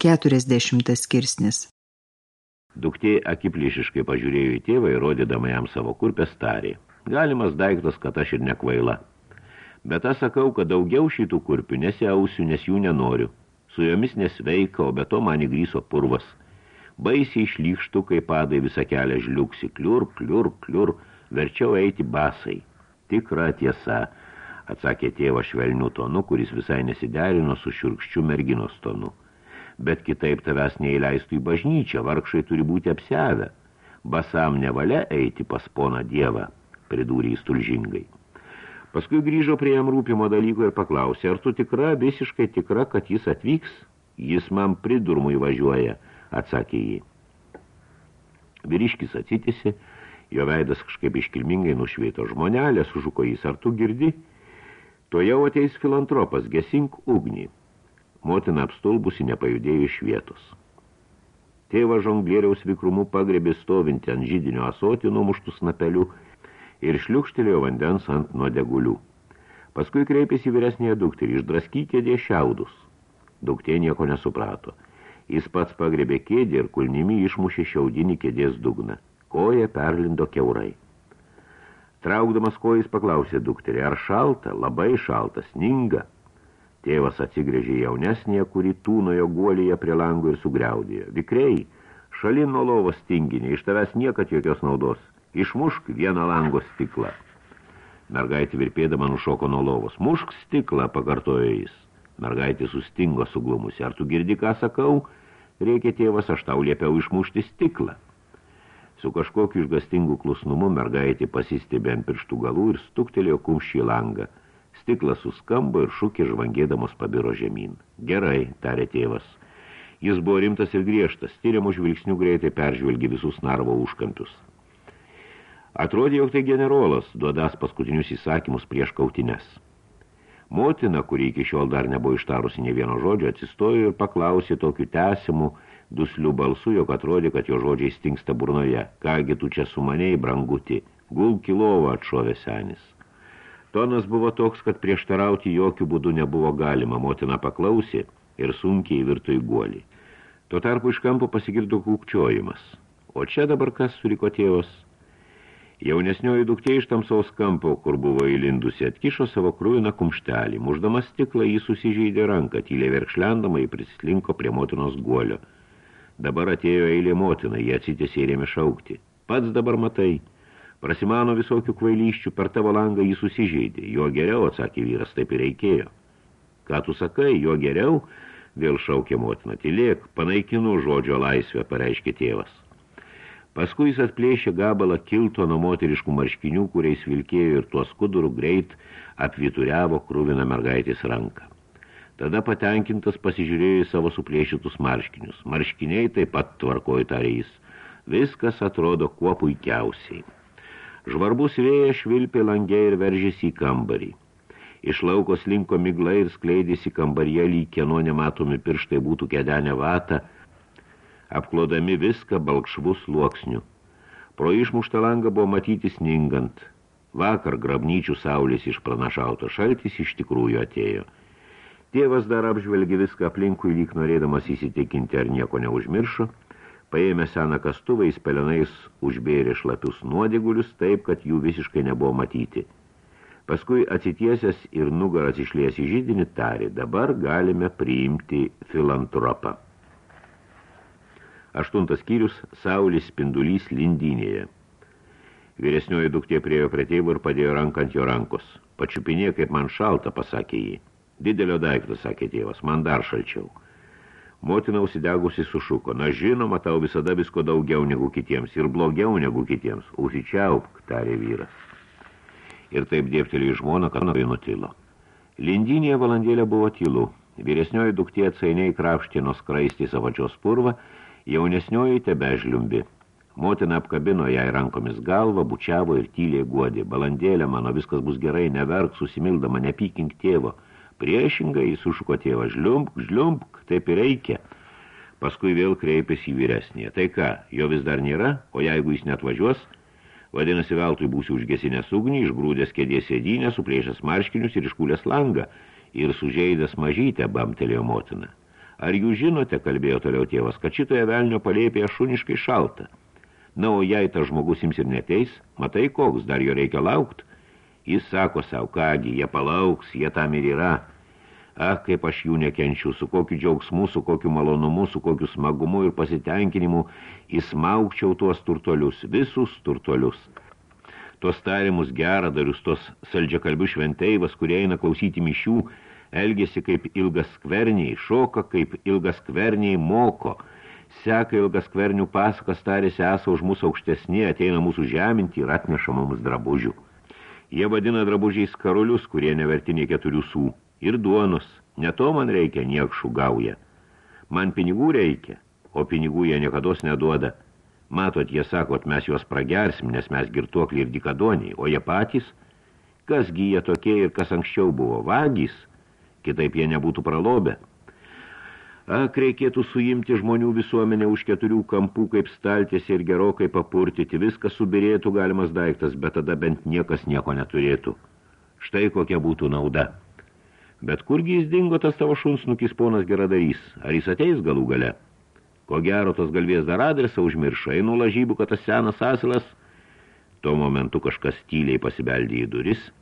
40 skirsnis Duktė akiplėšiškai pažiūrėjo į tėvą ir rodydama jam savo kurpės tarė. Galimas daiktas, kad aš ir nekvaila. Bet aš sakau, kad daugiau šitų kurpių nesiausiu, nes jų nenoriu. Su jomis nesveika, o be to man įgryso purvas. Baisiai išlykštų, kai padai visą kelią žliuksi, kliur, kliur, kliur, verčiau eiti basai. Tikra tiesa, atsakė tėva švelnių tonu, kuris visai nesiderino su šiurkščiu merginos tonu bet kitaip tavęs neįleistų į bažnyčią, vargšai turi būti apsiavę. Basam nevalia eiti pas poną dievą, pridūrė įstulžingai. Paskui grįžo prie jam rūpimo dalyko ir paklausė, ar tu tikra, visiškai tikra, kad jis atvyks? Jis man pridurmui važiuoja, atsakė jį. Vyriškis atsitėsi, jo veidas kažkaip iškilmingai nušveito žmonelę, sužuko jis, ar tu girdi? To jau ateis filantropas, gesink ugnį. Motina apstulbusi nepajudėjo iš vietos. Tėva žonglieriaus vikrumu pagrebė stovinti ant žydinio asotį numuštų snapelių ir šliukštelėjo vandens ant nuodegulių. Paskui kreipėsi vyresnėje dukterį, išdrasky kėdė šiaudus. Duktė nieko nesuprato. Jis pats pagrebė kėdį ir kulnimi išmušė šiaudinį kėdės dugną. Koja perlindo keurai. Traukdamas kojas paklausė dukterį, ar šalta, labai šalta, sninga. Tėvas atsigrėžė jaunesnėje, kuri tūnojo guolyje prie lango ir sugriaudėjo. Vikrei, šalin nuo lovos tinginė, iš tavęs niekad jokios naudos. Išmušk vieną lango stiklą. Mergaitė virpėdama nušoko nuo lovos. Mušk stiklą, pakartojo jis. Mergaitė sustingo suglumusi. Ar tu girdi, ką sakau? Reikia tėvas, aš tau liepiau išmušti stiklą. Su kažkokiu išgastingu klusnumu mergaitė pasistebė ant pirštų galų ir stuktelėjo kumšį langą. Stiklas suskambo ir šūkė žvangėdamos pabiro žemyn. Gerai, tarė tėvas. Jis buvo rimtas ir griežtas, tyriamų žvilgsnių greitai peržvelgi visus narvo užkampius. Atrodė, jog tai generolas, duodas paskutinius įsakymus prieš kautines. Motina, kuri iki šiol dar nebuvo ištarusi ne vieno žodžio, atsistojo ir paklausė tokiu tęsimu, dusliu balsu, jog atrodė, kad jo žodžiai stingsta burnoje. Kągi tu čia sumanėjai, branguti, gulk į lovą, atšovė senis. Tonas buvo toks, kad prieštarauti jokių būdų nebuvo galima. Motina paklausė ir sunkiai virto į guolį. Tuo tarpu iš kampo pasigirdo kūkčiojimas. O čia dabar kas suriko tėvas? Jaunesnioji duktė iš tamsaus kampo, kur buvo įlindusi, atkišo savo krūviną kumštelį. Muždamas stiklą jį susižeidė ranką, tylė verkšlendama į prislinko prie motinos guolio. Dabar atėjo eilė motina, jie atsitėsi ir ėmė šaukti. Pats dabar matai – Prasimano visokių kvailyščių, per tavo langą jį susižeidė. Jo geriau, atsakė vyras, taip ir reikėjo. Ką tu sakai, jo geriau? Vėl šaukė motina. Tylėk, panaikinu žodžio laisvę, pareiškė tėvas. Paskui jis atplėšė gabalą kilto nuo moteriškų marškinių, kuriais vilkėjo ir tuo skudurų greit apvituriavo krūviną mergaitės ranką. Tada patenkintas pasižiūrėjo į savo suplėšytus marškinius. Marškiniai taip pat tvarkojo tarė jis. Viskas atrodo kuo puikiausiai. Žvarbus vėjas švilpė langė ir veržėsi į kambarį. Iš lauko slinko migla ir skleidėsi kambaryje lyg kieno nematomi pirštai būtų kedenę vatą, apklodami viską balkšvų sluoksnių. Pro išmuštą langą buvo matyti sningant. Vakar grabnyčių saulės išpranašauto šaltis iš tikrųjų atėjo. Tėvas dar apžvelgė viską aplinkui, lyg norėdamas įsitikinti, ar nieko neužmiršo – Paėmė seną kastuvą, jis pelenais užbėrė šlapius nuodėgulius taip, kad jų visiškai nebuvo matyti. Paskui atsitiesęs ir nugaras išlės į žydinį tarė, dabar galime priimti filantropą. Aštuntas skyrius – Saulis spindulys lindynėje. Vyresnioji duktė priejo prie tėvų ir padėjo ranką ant jo rankos. Pačiupinė, kaip man šalta, pasakė jį. Didelio daikto, sakė tėvas, man dar šalčiau. Motina užsidegusi sušuko. Na, žinoma, tau visada visko daugiau negu kitiems ir blogiau negu kitiems. Užsičiaupk, tarė vyras. Ir taip dėptelė į žmoną, kad nuo nutilo. Lindinėje valandėlė buvo tylu. Vyresnioji duktė atsainiai krapštė nuo skraistį savačios purvą, jaunesnioji tebe žliumbi. Motina apkabino jai rankomis galvą, bučiavo ir tyliai guodė. Balandėlė, mano viskas bus gerai, neverk, susimildama, nepykink tėvo. Priešingai sušuko tėvą, žliumpk, žliumpk, taip ir reikia. Paskui vėl kreipėsi į vyresnį. Tai ką, jo vis dar nėra, o jeigu jis net važiuos, vadinasi, veltui būsi užgesinęs ugnį, išgrūdęs kėdės sėdynę, suplėšęs marškinius ir iškūlęs langą ir sužeidęs mažytę, bamtelėjo motina. Ar jūs žinote, kalbėjo toliau tėvas, kad šitoje velnio palėpėje šuniškai šalta? Na, o jei tas žmogus jums ir neteis, matai koks, dar jo reikia laukt. Jis sako savo, kągi, jie palauks, jie tam ir yra. Ak, kaip aš jų nekenčiu, su kokiu džiaugsmu, su kokiu malonumu, su kokiu smagumu ir pasitenkinimu įsmaukčiau tuos turtolius, visus turtolius. Tuos tarimus geradarius, tuos saldžiakalbių šventeivas, kurie eina klausyti mišių, elgėsi kaip ilgas skverniai, šoka kaip ilgas skverniai moko, seka ilgas skvernių pasakas, tarėsi esą už mūsų aukštesnė, ateina mūsų žeminti ir atneša mums drabužių. Jie vadina drabužiais karulius, kurie nevertiniai keturių sų. Ir duonos, ne to man reikia, niekšų gauja. Man pinigų reikia, o pinigų jie niekados neduoda. Matot, jie sakot, mes juos pragersim, nes mes girtuokliai ir dikadoniai, o jie patys, kasgi jie tokie ir kas anksčiau buvo, vagys – kitaip jie nebūtų pralobę. Ak, reikėtų suimti žmonių visuomenę už keturių kampų kaip staltėsi ir gerokai papurtyti, viskas subirėtų galimas daiktas, bet tada bent niekas nieko neturėtų. Štai kokia būtų nauda. Bet kurgi jis dingo tas tavo šunsnukis ponas geradarys? Ar jis ateis galų gale? Ko gero tos galvės dar adresą užmiršai, nulažybų, kad tas senas asilas. Tuo momentu kažkas tyliai pasibeldė į duris –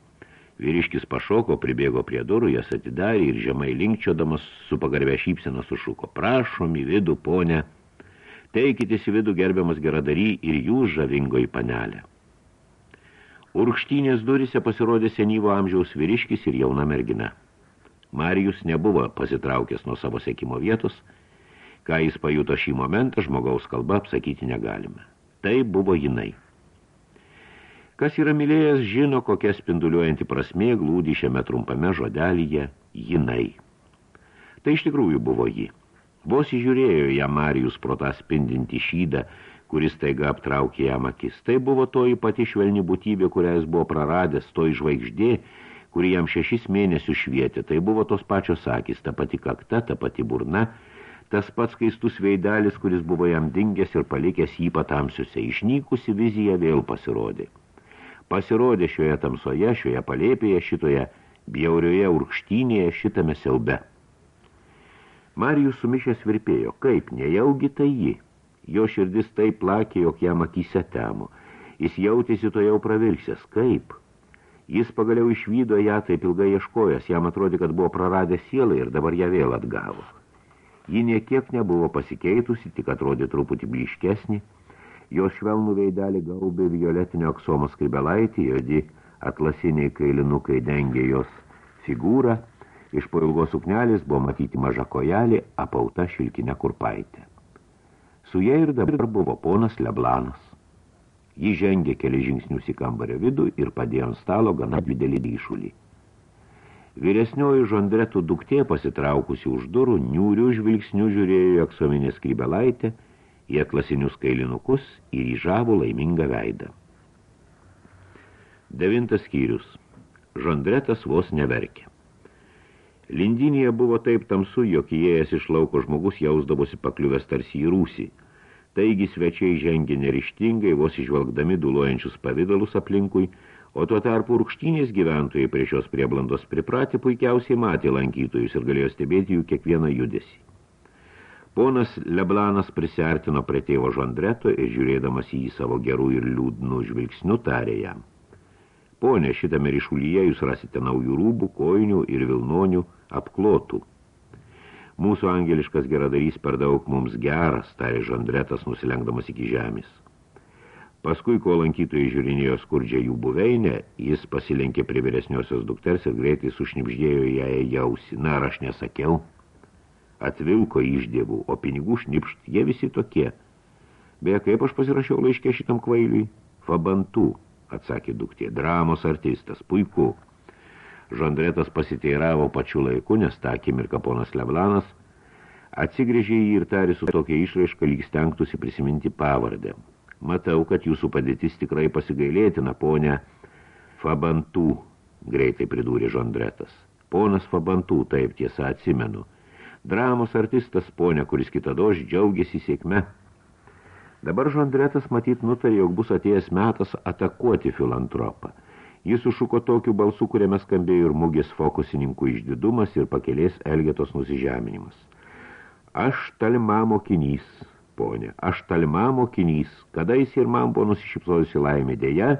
Vyriškis pašoko, pribėgo prie durų, jas atidarė ir žemai linkčiodamas su pagarbė šypsena sušuko. Prašom į vidų, ponę. Teikitės į vidų gerbiamas geradary ir jūs žavingo į panelę. Urkštynės durise pasirodė senyvo amžiaus vyriškis ir jauna mergina. Marijus nebuvo pasitraukęs nuo savo sekimo vietos, ką jis pajuto šį momentą, žmogaus kalba apsakyti negalime. Tai buvo jinai. Kas yra mylėjęs, žino, kokia spinduliuojanti prasmė glūdi šiame trumpame žodelyje jinai. Tai iš tikrųjų buvo ji. Vos įžiūrėjo ją Marijus pro tą spindinti šydą, kuris taiga aptraukė jam akis. Tai buvo toji pati švelni būtybė, kurią jis buvo praradęs, toji žvaigždė, kuri jam šešis mėnesius švietė. Tai buvo tos pačios akis, ta pati kakta, ta pati burna, tas pats keistus veidelis, kuris buvo jam dingęs ir palikęs jį patamsiuose. Išnykusi vizija vėl pasirodė pasirodė šioje tamsoje, šioje palėpėje, šitoje bjaurioje urkštynėje, šitame siaube. Marijus sumišęs virpėjo, kaip, nejaugi tai ji. Jo širdis taip plakė, jog jam akise temo. Jis jautėsi to jau pravilksęs, kaip. Jis pagaliau išvydo ją taip ilgai ieškojęs, jam atrodė, kad buvo praradęs sielą ir dabar ją vėl atgavo. Ji niekiek nebuvo pasikeitusi, tik atrodė truputį bliškesnį, Jos švelnų veidelį gaubė violetinio aksomo skribelaitį, jodi atlasiniai kailinukai dengė jos figūrą, iš po ilgos suknelės buvo matyti maža kojelį, apauta šilkinę kurpaitę. Su jie ir dabar buvo ponas Leblanas. Ji žengė keli žingsnius į kambario vidų ir padėjo ant stalo gana didelį dyšulį. Vyresnioji žondretų duktė pasitraukusi už durų, niūrių žvilgsnių žiūrėjo aksominę skrybelaitę – į atlasinius kailinukus ir į žavų laimingą veidą. Devintas skyrius. Žandretas vos neverkė. Lindinėje buvo taip tamsu, jog įėjęs iš lauko žmogus jausdavosi pakliuvęs tarsi į rūsį. Taigi svečiai žengė nerištingai, vos išvelgdami duluojančius pavidalus aplinkui, o tuo tarpu rūkštynės gyventojai prie šios prieblandos pripratė puikiausiai matė lankytojus ir galėjo stebėti jų kiekvieną judesį. Ponas Leblanas prisartino prie tėvo Žandreto ir žiūrėdamas į jį savo gerų ir liūdnų žvilgsnių tarė jam. Pone, šitame ryšulyje jūs rasite naujų rūbų, kojinių ir vilnonių apklotų. Mūsų angeliškas geradarys per daug mums geras, tarė Žandretas, nusilenkdamas iki žemės. Paskui, ko lankytojai žiūrinėjo skurdžią jų buveinę, jis pasilenkė prie vyresniosios dukters ir greitai sušnipždėjo ją jausi. Na, ar aš nesakiau? Atvilko išdėvų, o pinigų šnipšt, jie visi tokie. Beje, kaip aš pasirašiau laiškė šitam kvailiui? Fabantų, atsakė duktė, dramos artistas, puiku. Žandretas pasiteiravo pačiu laiku, nes tą akimirką ponas Levlanas atsigrėžė jį ir tarė su tokia išraiška, lyg stengtųsi prisiminti pavardę. Matau, kad jūsų padėtis tikrai pasigailėtina, ponė Fabantų, greitai pridūrė Žandretas. Ponas Fabantų, taip tiesa atsimenu – dramos artistas ponė, kuris kitados džiaugiasi sėkme. Dabar Žondretas matyt nutarė, jog bus atėjęs metas atakuoti filantropą. Jis sušuko tokiu balsu, kuriame skambėjo ir mugės fokusininkų išdidumas ir pakelės Elgetos nusižeminimas. Aš talma mokinys, ponė, aš talma mokinys, kadais ir man buvo nusišypsojusi laimė dėja,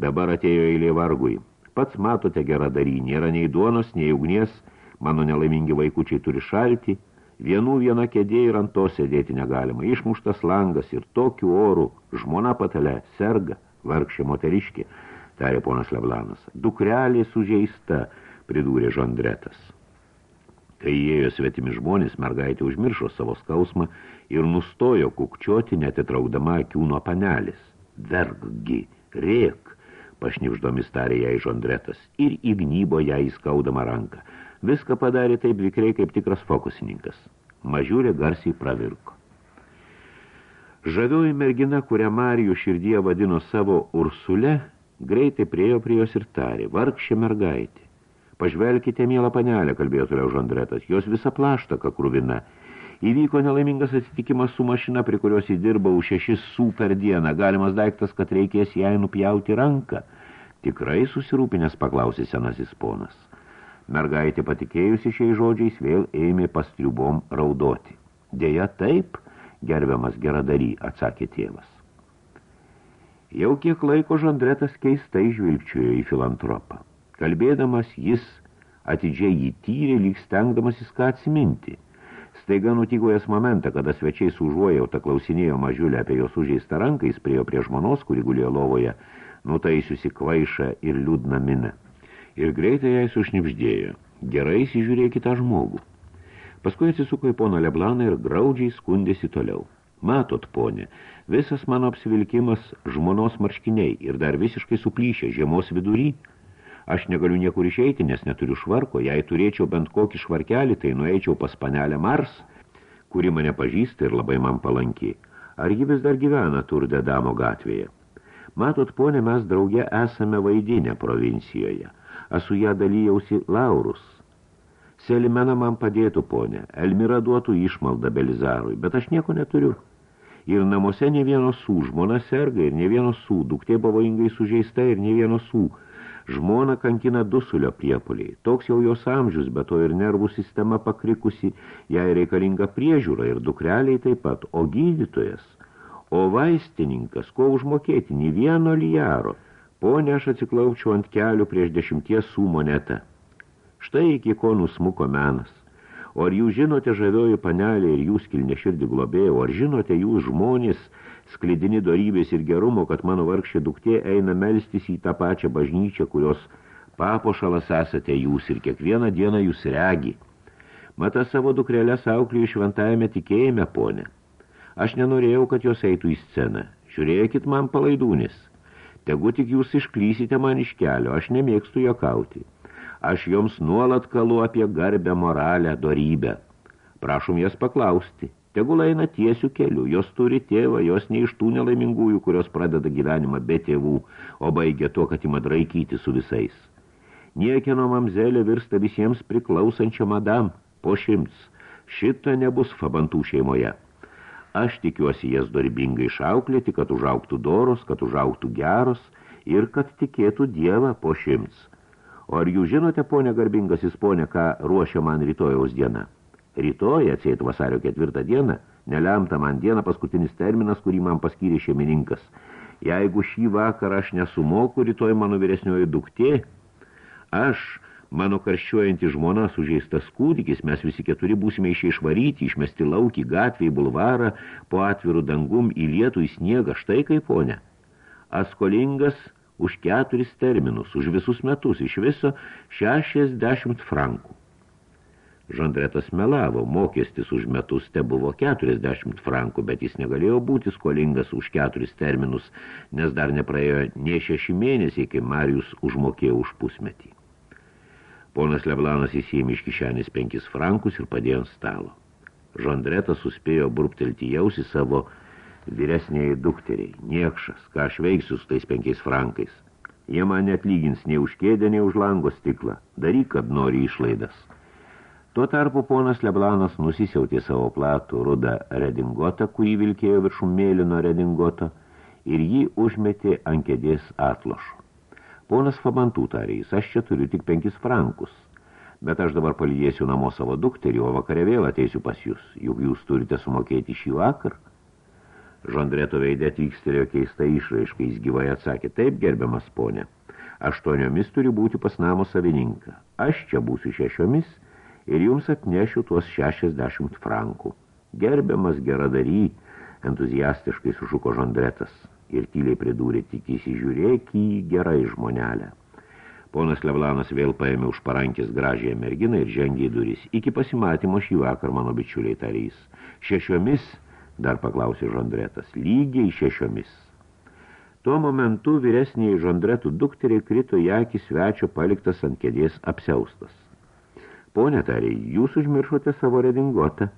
dabar atėjo eilė vargui. Pats matote gerą darį, nėra nei duonos, nei ugnies, mano nelaimingi vaikučiai turi šalti, vienų viena kėdė ir ant to sėdėti negalima, išmuštas langas ir tokiu oru, žmona patale, serga, vargšė moteriškė, tarė ponas Leblanas. Dukrelė sužeista, pridūrė Žondretas. Kai įėjo svetimi žmonės, mergaitė užmiršo savo skausmą ir nustojo kukčioti, netitraukdama akių nuo panelės. Verggi, rėk, pašnipždomis tarė jai žondretas ir įgnybo ją įskaudama ranką. Viską padarė taip vikriai kaip tikras fokusininkas. Mažiūrė garsiai pravirko. Žavioji mergina, kurią Marijų širdyje vadino savo Ursule, greitai priejo prie jos ir tarė, vargšė mergaitė. Pažvelkite, mielą panelę, kalbėjo toliau žandretas, jos visa plaštaka krūvina. Įvyko nelaimingas atsitikimas su mašina, prie kurios įdirba už šešis sų per dieną. Galimas daiktas, kad reikės jai nupjauti ranką. Tikrai susirūpinęs paklausė senasis ponas. Mergaitė patikėjusi šiais žodžiais vėl ėmė pastriubom raudoti. Deja taip, gerbiamas geradary, atsakė tėvas. Jau kiek laiko žandretas keistai žvilgčiojo į filantropą. Kalbėdamas jis atidžiai jį tyrė, lyg stengdamasis ką atsiminti. Staiga nutiko jas momentą, kada svečiai su užuojauta klausinėjo mažiulę apie jos užeistą ranką, jis priejo prie žmonos, kuri gulėjo lovoje, nutaisiusi kvaišą ir liūdną miną. Ir greitai jai sušnipždėjo. Gerai įsižiūrėjo kitą žmogų. Paskui atsisuko į poną Leblaną ir graudžiai skundėsi toliau. Matot, ponė, visas mano apsivilkimas žmonos marškiniai ir dar visiškai suplyšę žiemos vidury – Aš negaliu niekur išeiti, nes neturiu švarko. Jei turėčiau bent kokį švarkelį, tai nueičiau pas panelę Mars, kuri mane pažįsta ir labai man palankiai. Ar ji vis dar gyvena Turde Damo gatvėje? Matot, ponė, mes drauge esame vaidinę provincijoje. Esu ją dalyjausi Laurus. Selimena man padėtų, ponė. Elmira duotų išmaldą Belizarui, bet aš nieko neturiu. Ir namuose ne vieno sų, žmona serga ir ne vieno sų, duktė pavojingai sužeista ir ne vieno sų. Žmona kankina dusulio priepoliai. Toks jau jos amžius, bet to ir nervų sistema pakrikusi, jai reikalinga priežiūra ir dukreliai taip pat, o gydytojas, o vaistininkas, ko užmokėti, nei vieno lijaro. Pone, aš atsiklaupčiau ant kelių prieš dešimties sų monetą. Štai iki ko nusmuko menas. O ar jūs žinote žavioji panelė ir jūs kilne širdį globėjo, ar žinote jūs žmonės, sklidini dorybės ir gerumo, kad mano vargšė duktė eina melstis į tą pačią bažnyčią, kurios papošalas esate jūs ir kiekvieną dieną jūs regi. Mata savo dukrelę sauklį šventajame tikėjime, ponė. Aš nenorėjau, kad jos eitų į sceną. Žiūrėkit man palaidūnis. Tegu tik jūs išklysite man iš kelio, aš nemėgstu jokauti. Aš joms nuolat kalu apie garbę, moralę, dorybę. Prašom jas paklausti. Tegul eina tiesių kelių, jos turi tėvą, jos ne iš tų nelaimingųjų, kurios pradeda gyvenimą be tėvų, o baigia to, kad ima draikyti su visais. Niekieno mamzelė virsta visiems priklausančio madam, po šimts. Šito nebus fabantų šeimoje. Aš tikiuosi jas darbingai išauklėti, kad užauktų doros, kad užauktų geros ir kad tikėtų Dievą po šimts. O ar jūs žinote, ponė garbingasis ponė, ką ruošia man rytojaus diena? Rytoj, atseit vasario ketvirtą dieną, nelemta man dieną paskutinis terminas, kurį man paskyrė šeimininkas. Jeigu šį vakarą aš nesumoku, rytoj mano vyresnioji duktė, aš, mano karščiuojanti žmona, sužeistas kūdikis, mes visi keturi būsime iš išvaryti, išmesti laukį gatvį į bulvarą, po atvirų dangum į lietų į sniegą, štai kaip ponė. Askolingas už keturis terminus, už visus metus, iš viso 60 frankų. Žandretas melavo, mokestis už metus te buvo 40 frankų, bet jis negalėjo būti skolingas už keturis terminus, nes dar nepraėjo ne šeši mėnesiai, kai Marijus užmokėjo už pusmetį. Ponas Leblanas įsėmė iš kišenės penkis frankus ir padėjo ant stalo. Žandretas suspėjo burptelti jausi savo vyresnėjai dukteriai. Niekšas, ką aš veiksiu su tais penkiais frankais. Jie man netlygins nei už kėdę, nei už lango stiklą. Daryk, kad nori išlaidas. Tuo tarpu ponas Leblanas nusisiautė savo platų rudą redingotą, kurį vilkėjo viršum mėlyno redingoto, ir jį užmetė ant kėdės atlošų. Ponas Fabantų tarė jis, aš čia turiu tik penkis frankus. Bet aš dabar palydėsiu namo savo dukterį, o vakare vėl ateisiu pas jūs, juk jūs turite sumokėti šį vakar. Žondreto veidė atvykstelėjo keista išraiškai, jis gyvai atsakė, taip, gerbiamas ponė, aštuoniomis turi būti pas namo savininką. Aš čia būsiu šešiomis ir jums atnešiu tuos šešiasdešimt frankų. Gerbiamas geradary, entuziastiškai sušuko Žondretas ir tyliai pridūrė, tik įsižiūrėk į gerai žmonelę. Ponas Levlanas vėl paėmė už parankės gražiąją merginą ir žengė į duris. Iki pasimatymo šį vakar mano bičiuliai tarys. Šešiomis, dar paklausė Žondretas, lygiai šešiomis. Tuo momentu vyresniai Žondretų dukteriai krito į akį svečio paliktas ant kėdės apsiaustas. Pone tariai, jūs užmiršote savo redingotą.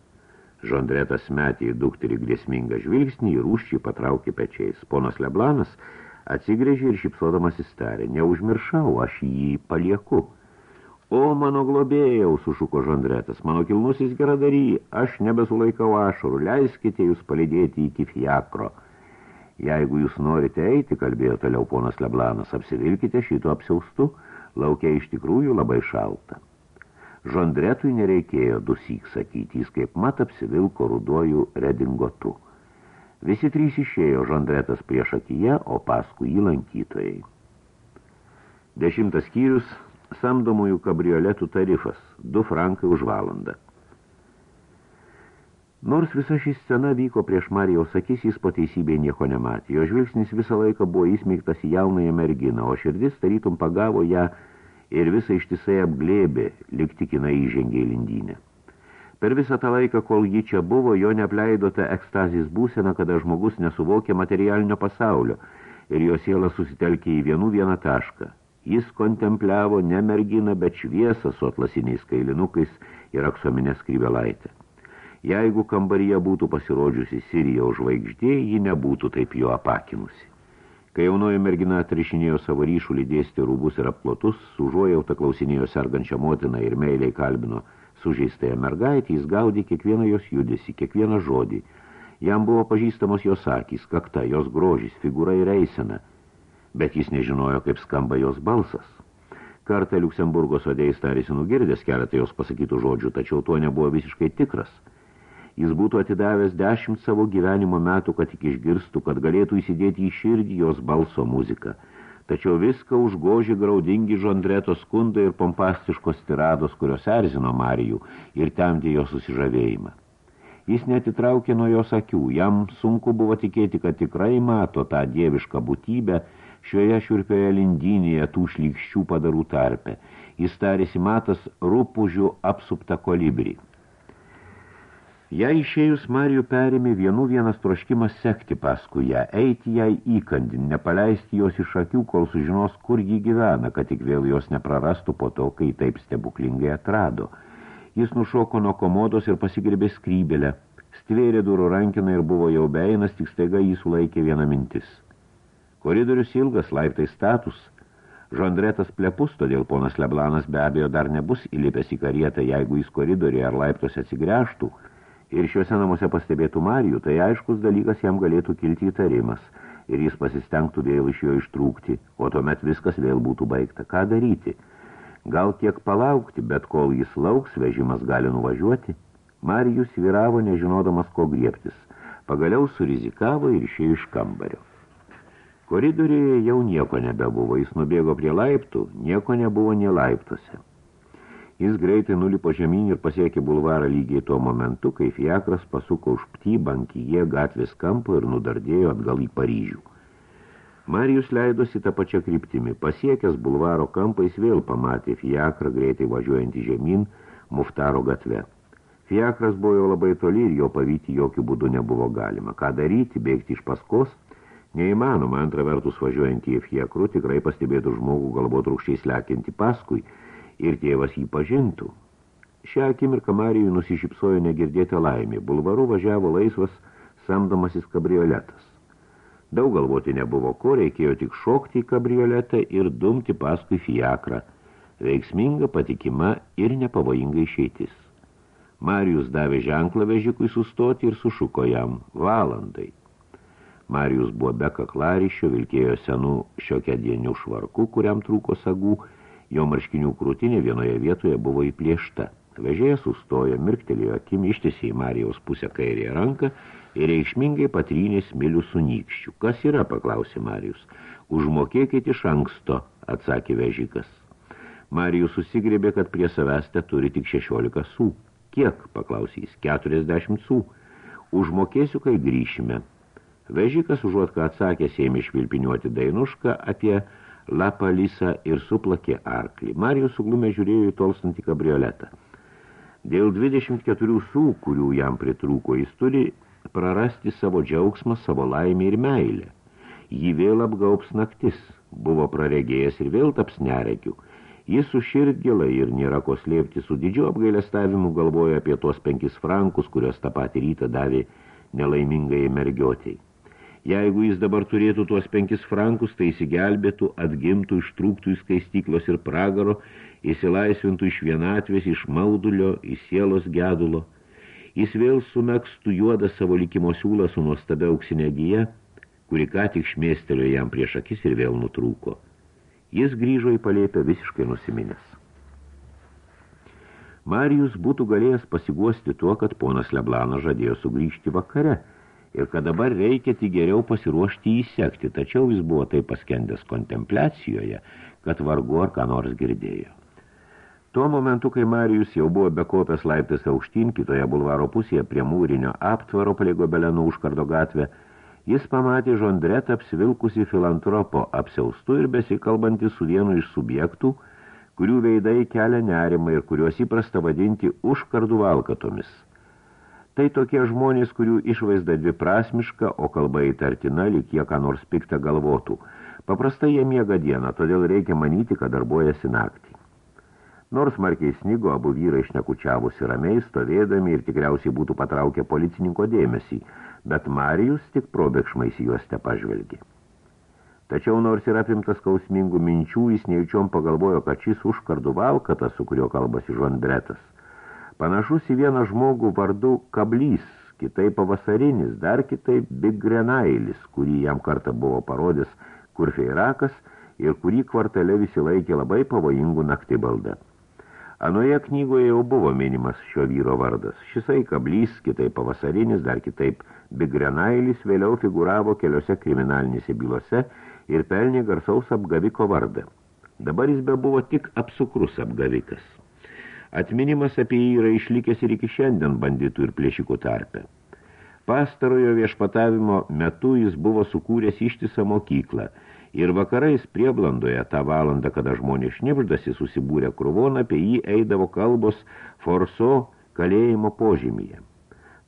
Žondretas metė į dukterį grėsmingą žvilgsnį ir užčiai patraukė pečiais. Ponas Leblanas – Atsigrėžė ir šipsodamas įstarė. Neužmiršau, aš jį palieku. O, mano globėjau, sušuko žandretas, mano kilnusis geradary, aš nebesulaikau ašarų, leiskite jūs palidėti iki fiakro. Jeigu jūs norite eiti, kalbėjo toliau ponas Leblanas, apsivilkite šito apsiaustu, laukia iš tikrųjų labai šalta. Žondretui nereikėjo dusyk sakyti, jis kaip mat apsivilko ruduoju redingotu. Visi trys išėjo žandretas prieš akiją, o paskui jį lankytojai. Dešimtas skyrius – samdomųjų kabrioletų tarifas – 2 frankai už valandą. Nors visa ši scena vyko prieš Marijaus akis, jis po teisybėje nieko nematė. Jo žvilgsnis visą laiką buvo įsmeigtas į jaunąją merginą, o širdis tarytum pagavo ją ir visą ištisai apglėbė, lyg tikina įžengė į lindynę. Per visą tą laiką, kol ji čia buvo, jo neapleido ta ekstazijos būsena, kada žmogus nesuvokė materialinio pasaulio ir jo siela susitelkė į vienų vieną tašką. Jis kontempliavo ne merginą, bet šviesą su atlasiniais kailinukais ir aksominę skrybelaitę. Jeigu kambaryje būtų pasirodžiusi Sirija žvaigždė, ji nebūtų taip jo apakinusi. Kai jaunoji mergina atrišinėjo savo ryšų lydėsti rūbus ir aplotus, užuojauta klausinėjo sergančią motiną ir meiliai kalbino – sužeistąją mergaitę, jis gaudė kiekvieną jos judesi, kiekvieną žodį. Jam buvo pažįstamos jos akys, kakta, jos grožis, figūra ir eisena, bet jis nežinojo, kaip skamba jos balsas. Kartą Liuksemburgo sodėjais tarėsi nugirdęs keletą jos pasakytų žodžių, tačiau tuo nebuvo visiškai tikras. Jis būtų atidavęs dešimt savo gyvenimo metų, kad tik išgirstų, kad galėtų įsidėti į širdį jos balso muziką – tačiau viską užgoži graudingi žondreto skundai ir pompastiškos tirados, kurios erzino Marijų ir temdė jo susižavėjimą. Jis netitraukė nuo jos akių, jam sunku buvo tikėti, kad tikrai mato tą dievišką būtybę šioje šiurpioje lindynėje tų šlykščių padarų tarpe. Jis tarėsi matas rūpužių apsuptą kolibrį. Jei išėjus Marijų perėmė vienų vienas troškimas sekti paskui ją, eiti jai įkandin, nepaleisti jos iš akių, kol sužinos, kur ji gyvena, kad tik vėl jos neprarastų po to, kai taip stebuklingai atrado. Jis nušoko nuo komodos ir pasigirbė skrybelę, stvėrė durų rankiną ir buvo jau beinas, tik staiga jį sulaikė viena mintis. Koridorius ilgas, laiptai status, žandretas plepus, todėl ponas Leblanas be abejo dar nebus įlipęs į karietą, jeigu jis koridoriuje ar laiptose atsigręžtų – ir šiuose namuose pastebėtų Marijų, tai aiškus dalykas jam galėtų kilti įtarimas ir jis pasistengtų vėl iš jo ištrūkti, o tuomet viskas vėl būtų baigta. Ką daryti? Gal kiek palaukti, bet kol jis lauks, vežimas gali nuvažiuoti? Marijus vyravo, nežinodamas, ko griebtis. Pagaliau surizikavo ir išėjo iš kambario. Koridoriuje jau nieko nebebuvo, jis nubėgo prie laiptų, nieko nebuvo nie laiptuose. Jis greitai nulipo žemyn ir pasiekė bulvarą lygiai tuo momentu, kai fiakras pasuko už ptį bankyje gatvės kampo ir nudardėjo atgal į Paryžių. Marijus leidosi tą pačią kryptimį. Pasiekęs bulvaro kampą jis vėl pamatė fiakrą greitai važiuojantį žemyn muftaro gatve. Fiakras buvo jau labai toli ir jo pavyti jokių būdų nebuvo galima. Ką daryti, bėgti iš paskos? Neįmanoma, antra vertus važiuojantį į fiakrų tikrai pastebėtų žmogų galbūt rūkščiais lekiantį paskui – ir tėvas jį pažintų. Šią akimirką Marijui nusišypsojo negirdėta laimė. Bulvaru važiavo laisvas samdomasis kabrioletas. Daug galvoti nebuvo ko, reikėjo tik šokti į kabrioletą ir dumti paskui fiakrą. Veiksminga, patikima ir nepavojinga išeitis. Marijus davė ženklą vežikui sustoti ir sušuko jam valandai. Marijus buvo be kaklarišio, vilkėjo senų šiokia dienių švarku, kuriam trūko sagų, Jo marškinių krūtinė vienoje vietoje buvo įplėšta. Vežėjas sustojo, mirktelėjo akim, ištėsi į Marijaus pusę kairėje ranką ir reikšmingai patrynė smilių su nykščiu. Kas yra, paklausė Marijus. Užmokėkit iš anksto, atsakė vežikas. Marijus susigrėbė, kad prie savęs te turi tik 16 sų. Kiek, paklausė jis, 40 sų. Užmokėsiu, kai grįšime. Vežikas, užuot ką atsakęs, ėmė švilpiniuoti dainušką apie lapalisą ir suplakė arklį. Marijus suglumė žiūrėjo į tolstantį kabrioletą. Dėl 24 sų, kurių jam pritrūko, jis turi prarasti savo džiaugsmą, savo laimę ir meilę. Jį vėl apgaups naktis, buvo praregėjęs ir vėl taps neregiu. Jis su širdgėlai ir nėra ko slėpti su didžiu apgailestavimu galvoja apie tuos penkis frankus, kurios tą patį rytą davė nelaimingai mergiotėjai. Jeigu jis dabar turėtų tuos penkis frankus, tai įsigelbėtų, atgimtų, ištrūktų iš skaistyklos ir pragaro, įsilaisvintų iš vienatvės, iš maudulio, iš sielos gedulo. Jis vėl sumekstų juodą savo likimo siūlą su nuostabia auksinė gyja, kuri ką tik šmėstelėjo jam prieš akis ir vėl nutrūko. Jis grįžo į palėpę visiškai nusiminęs. Marijus būtų galėjęs pasiguosti tuo, kad ponas Leblano žadėjo sugrįžti vakare – ir kad dabar reikia tik geriau pasiruošti įsekti, tačiau jis buvo taip paskendęs kontempliacijoje, kad vargu ar ką nors girdėjo. Tuo momentu, kai Marijus jau buvo bekopęs laiptis aukštyn, kitoje bulvaro pusėje prie mūrinio aptvaro palei gobelenų užkardo gatvę, jis pamatė žondretą apsivilkusi filantropo, apsiaustų ir besikalbantį su vienu iš subjektų, kurių veidai kelia nerimą ir kuriuos įprasta vadinti užkardų valkatomis – Tai tokie žmonės, kurių išvaizda dviprasmiška, o kalba įtartina, lyg jie ką nors piktą galvotų. Paprastai jie miega dieną, todėl reikia manyti, kad darbuojasi naktį. Nors markiai snigo, abu vyrai šnekučiavusi ramiai, stovėdami ir tikriausiai būtų patraukę policininko dėmesį, bet Marijus tik probėgšmais juos te pažvelgė. Tačiau nors ir apimtas skausmingų minčių, jis nejučiom pagalvojo, kad šis užkardų valkatas, su kurio kalbasi Žondretas, Panašus į vieną žmogų vardu kablys, kitai pavasarinis, dar kitai bigrenailis, kurį jam kartą buvo parodęs kurfeirakas ir kurį kvartale visi laikė labai pavojingų naktibaldą. Anoje knygoje jau buvo minimas šio vyro vardas. Šisai kablys, kitai pavasarinis, dar kitaip bigrenailis vėliau figuravo keliose kriminalinėse bylose ir pelnė garsaus apgaviko vardą. Dabar jis be buvo tik apsukrus apgavikas. Atminimas apie jį yra išlikęs ir iki šiandien banditų ir plėšikų tarpe. Pastarojo viešpatavimo metu jis buvo sukūręs ištisą mokyklą ir vakarais prieblandoje tą valandą, kada žmonės šnipždasi susibūrę kruvon, apie jį eidavo kalbos Forso kalėjimo požymyje.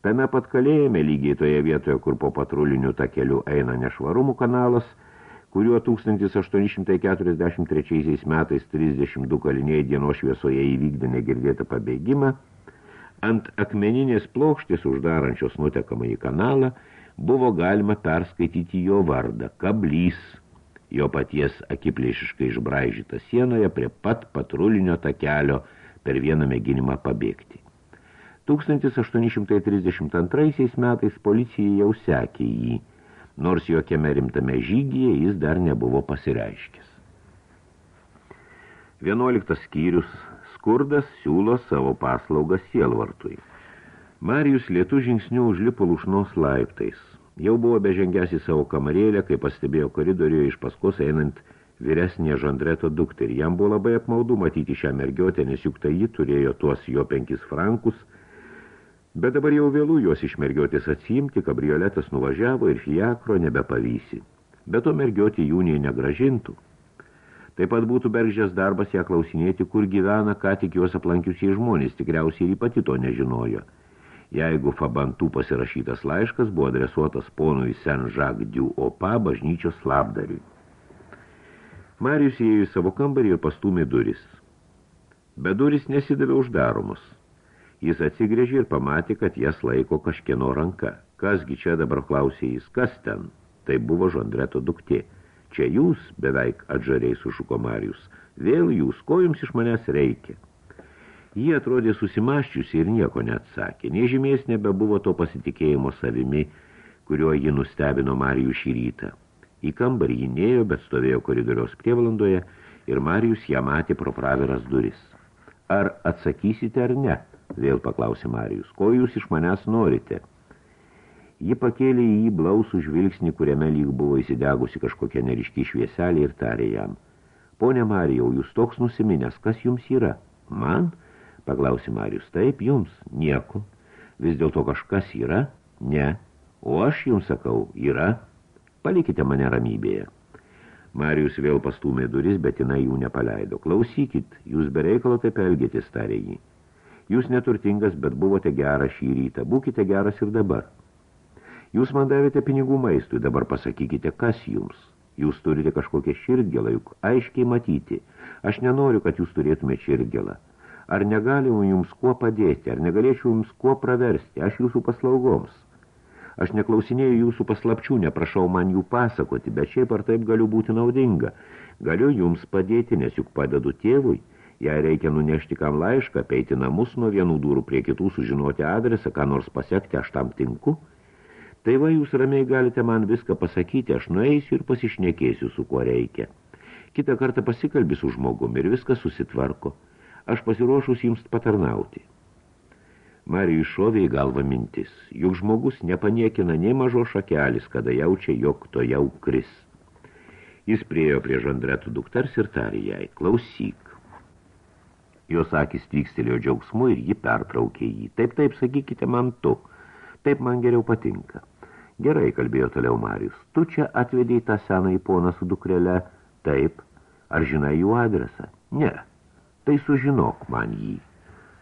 Tame pat kalėjime lygiai toje vietoje, kur po patrulinių takelių eina nešvarumų kanalas – kuriuo 1843 metais 32 kaliniai dienos šviesoje įvykdė negirdėtą pabėgimą, ant akmeninės plokštės uždarančios nutekamą į kanalą buvo galima perskaityti jo vardą – Kablys, jo paties akiplėšiškai išbraižyta sienoje prie pat patrulinio takelio per vieną mėginimą pabėgti. 1832 metais policija jau sekė jį – nors jokiame rimtame žygyje jis dar nebuvo pasireiškęs. 11 skyrius skurdas siūlo savo paslaugą sielvartui. Marijus lietų žingsnių užlipo lušnos laiptais. Jau buvo bežengęs į savo kamarėlę, kai pastebėjo koridoriuje iš paskos einant vyresnė žandreto dukterį. Jam buvo labai apmaudu matyti šią mergiotę, nes juk tai ji turėjo tuos jo penkis frankus – Bet dabar jau vėlų juos iš mergiotės atsiimti, kabrioletas nuvažiavo ir fiakro nebepavysi. Bet to mergiotė jų negražintų. Taip pat būtų beržės darbas ją klausinėti, kur gyvena, ką tik juos aplankiusiai žmonės, tikriausiai ir pati to nežinojo. Jeigu Fabantų pasirašytas laiškas buvo adresuotas ponui Saint-Jacques du Opa bažnyčios slapdariui. Marijus įėjo į savo kambarį ir pastumė duris. Bet duris nesidavė uždaromos. Jis atsigrėžė ir pamatė, kad jas laiko kažkieno ranka. Kasgi čia dabar klausė jis, kas ten? Tai buvo Žondreto duktė. Čia jūs, beveik atžariai sušuko Marijus. Vėl jūs, ko jums iš manęs reikia? Jie atrodė susimaščiusi ir nieko neatsakė. Nė žymės nebebuvo to pasitikėjimo savimi, kurio ji nustebino Marijų šį rytą. Į kambarį jį nėjo, bet stovėjo koridoriaus prievalandoje ir Marijus ją matė pro praviras duris. Ar atsakysite ar ne? Vėl paklausė Marijus. Ko jūs iš manęs norite? Ji pakėlė į jį blausų žvilgsnį, kuriame lyg buvo įsidegusi kažkokia neriški švieselė ir tarė jam. Pone Marijau, jūs toks nusiminęs, kas jums yra? Man? Paklausė Marijus. Taip, jums. Nieko. Vis dėlto kažkas yra? Ne. O aš jums sakau, yra. Palikite mane ramybėje. Marijus vėl pastumė duris, bet jinai jų nepaleido. Klausykit, jūs bereikalo taip elgėtis, tarė jį. Jūs neturtingas, bet buvote geras šį rytą. Būkite geras ir dabar. Jūs man davėte pinigų maistui, dabar pasakykite, kas jums. Jūs turite kažkokią širdgėlą, juk aiškiai matyti. Aš nenoriu, kad jūs turėtumėte širdgėlą. Ar negaliu jums kuo padėti, ar negalėčiau jums kuo praversti, aš jūsų paslaugoms. Aš neklausinėjau jūsų paslapčių, neprašau man jų pasakoti, bet šiaip ar taip galiu būti naudinga. Galiu jums padėti, nes juk padedu tėvui. Jei reikia nunešti kam laišką, peiti namus nuo vienų durų prie kitų, sužinoti adresą, ką nors pasiekti, aš tam tinku. Tai va, jūs ramiai galite man viską pasakyti, aš nueisiu ir pasišnekėsiu, su kuo reikia. Kitą kartą pasikalbį su žmogumi ir viskas susitvarko aš pasiruošus jums patarnauti. Marijui šovė į galvą mintis, juk žmogus nepaniekina nei mažo šakelis, kada jaučia, jog to jau kris. Jis priejo prie žandretų duktars ir tarė jai, klausyk. Jos akis tvykstelėjo džiaugsmu ir ji pertraukė jį. Taip, taip, sakykite man tu. Taip man geriau patinka. Gerai, kalbėjo toliau Marius. Tu čia atvedėjai tą seną į poną su dukrele. Taip. Ar žinai jų adresą? Ne tai sužinok man jį.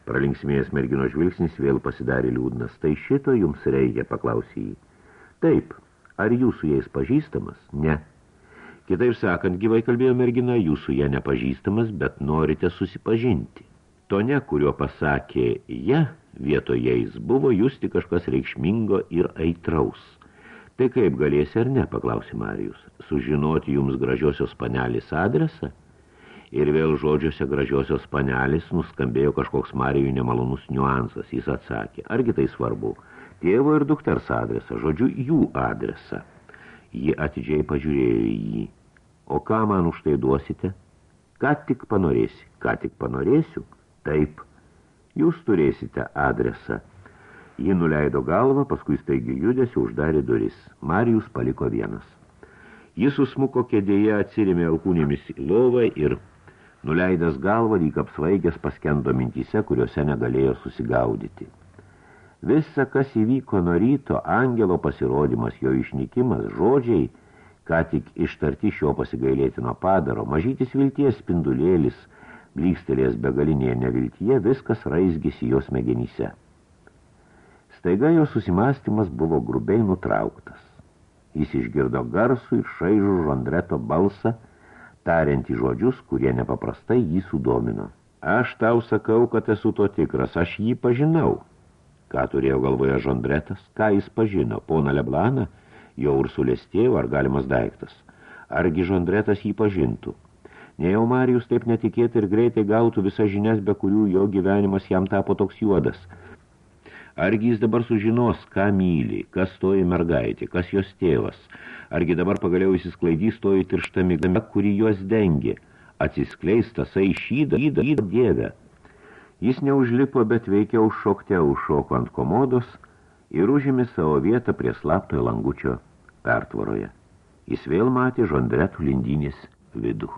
Pralinksmėjęs mergino žvilgsnis vėl pasidarė liūdnas. Tai šito jums reikia, paklausė jį. Taip, ar jūsų jais pažįstamas? Ne. Kitaip sakant, gyvai kalbėjo mergina, jūsų jie nepažįstamas, bet norite susipažinti. Tone, kurio pasakė ja, vietojais buvo justi kažkas reikšmingo ir aitraus. Tai kaip galėsi ar ne, paklausė Marijus, sužinoti jums gražiosios panelės adresą? ir vėl žodžiuose gražiosios panelis nuskambėjo kažkoks Marijų nemalonus niuansas. Jis atsakė, argi tai svarbu, tėvo ir dukters adresą, žodžiu, jų adresą. Ji atidžiai pažiūrėjo į jį. O ką man už tai duosite? Ką tik panorėsi? Ką tik panorėsiu? Taip. Jūs turėsite adresą. Ji nuleido galvą, paskui staigi judėsi uždarė duris. Marijus paliko vienas. Jis susmuko kėdėje, atsirėmė alkūnėmis į lovą ir Nuleidęs galvą, lyg apsvaigęs paskendo mintyse, kuriuose negalėjo susigaudyti. Visa, kas įvyko nuo ryto, angelo pasirodymas, jo išnykimas, žodžiai, ką tik ištarti šio pasigailėtino padaro, mažytis vilties spindulėlis, blykstelės begalinėje neviltyje, viskas raizgėsi jos smegenyse. Staiga jo susimastymas buvo grubiai nutrauktas. Jis išgirdo garsų ir šaižų žondreto balsą, tariantį žodžius, kurie nepaprastai jį sudomino. Aš tau sakau, kad esu to tikras, aš jį pažinau. Ką turėjo galvoje Žondretas, ką jis pažino, pona Leblaną, jo ursulės tėvą ar galimas daiktas. Argi Žondretas jį pažintų? Nejau Marijus taip netikėtai ir greitai gautų visas žinias, be kurių jo gyvenimas jam tapo toks juodas – Argi jis dabar sužinos, ką myli, kas toji mergaitė, kas jos tėvas. Argi dabar pagaliau įsisklaidys toji tiršta migdame, kuri juos dengi. Atsiskleis tasai šydą, įdą, įdą dievę. Jis neužlipo, bet veikiau šokte užšoko ant komodos ir užėmė savo vietą prie slaptojo langučio pertvaroje. Jis vėl matė žondretų lindynės vidų.